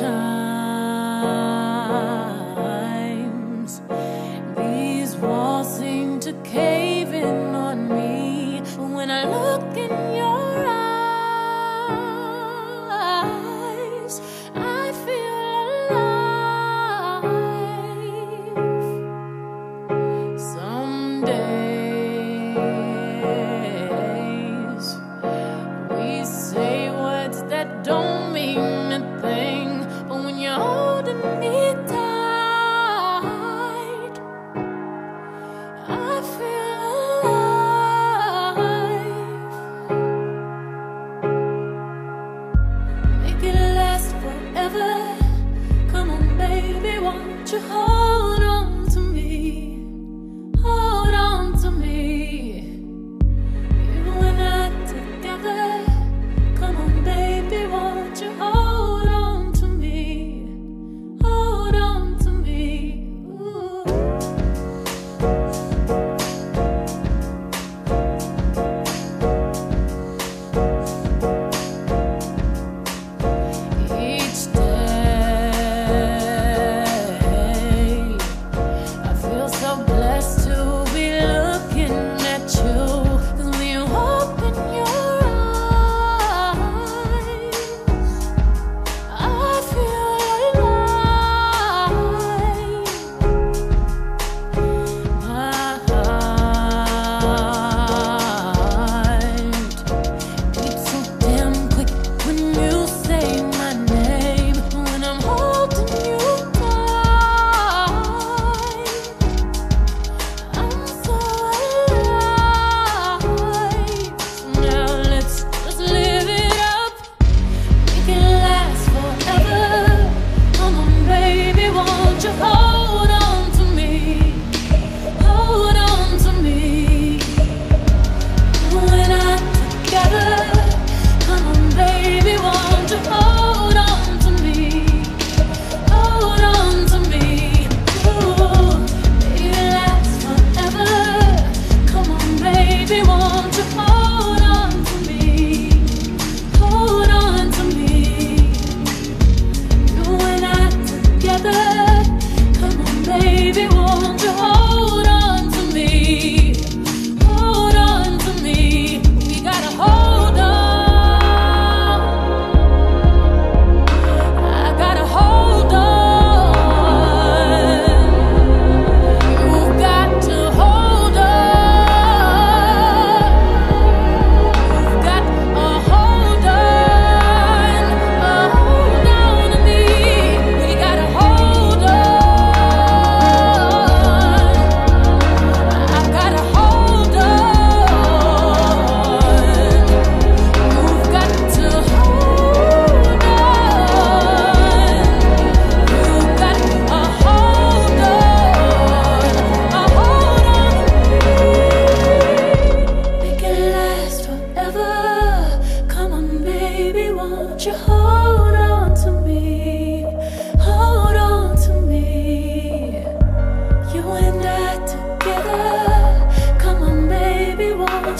time. your.